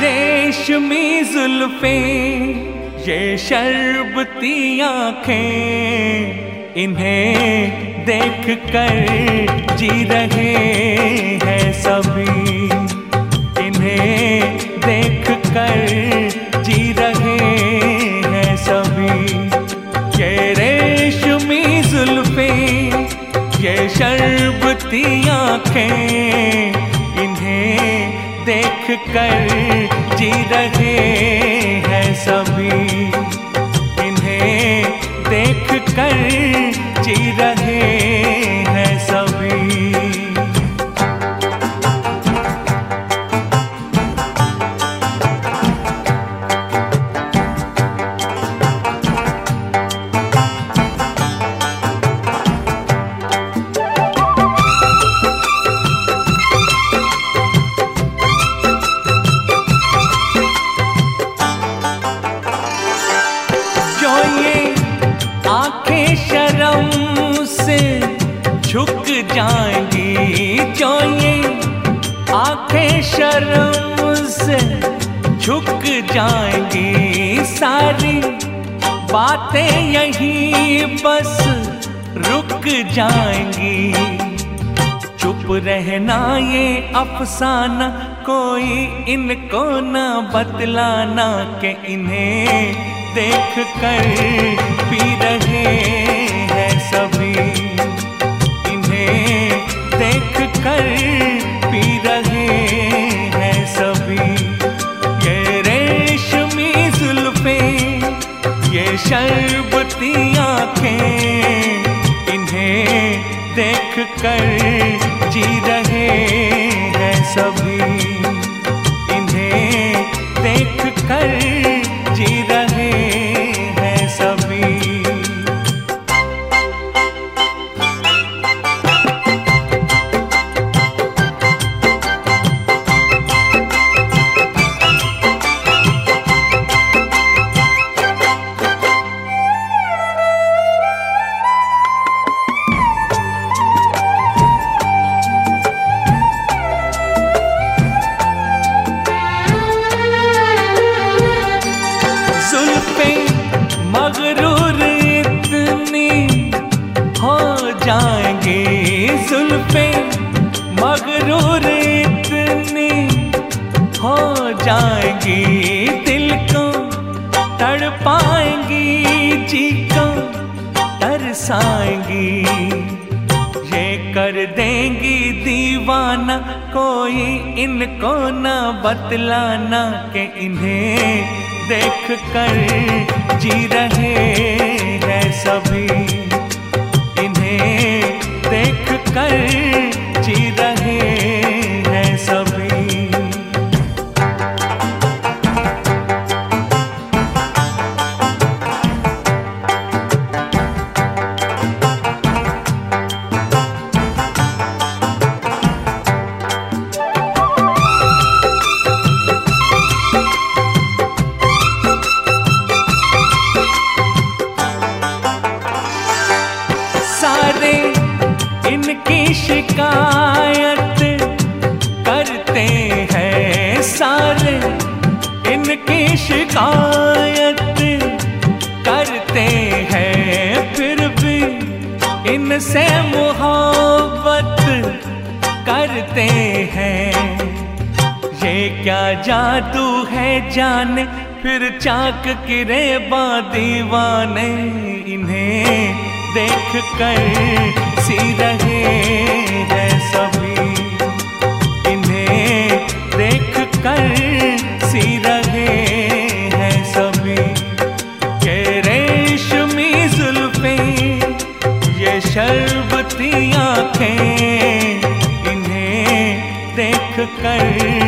रेशमी जुल्फे ये शर्बती आँखें इन्हें देख कर जी रहे शर्बती आँखें, इन्हें देख कर जी रहे हैं सभी। इन्हें देख कर जी रहे हैं झुक जाएँगी जो ये आँखें शर्म से झुक जाएँगी सारी। बातें यही बस रुक जाएँगी। चुप रहना ये अफसाना, कोई इनको न बतलाना के इन्हें देख कर पी रहे शर्बती आँखें इन्हें देख कर जी रहे जाएँगी, दिल को तड़ पाएँगी जी को तरसाएँगी। ये कर देंगी दीवाना, कोई इनको ना बतलाना के इन्हें देख कर जी रहे हैं सभी। इन्हें देख कर शिकायत करते हैं फिर भी इनसे मुहब्बत करते हैं। ये क्या जादू है जाने, फिर चाक किरे बा दीवाने इन्हें देख कर सी रहे। शर्बती आँखें इन्हें देख कर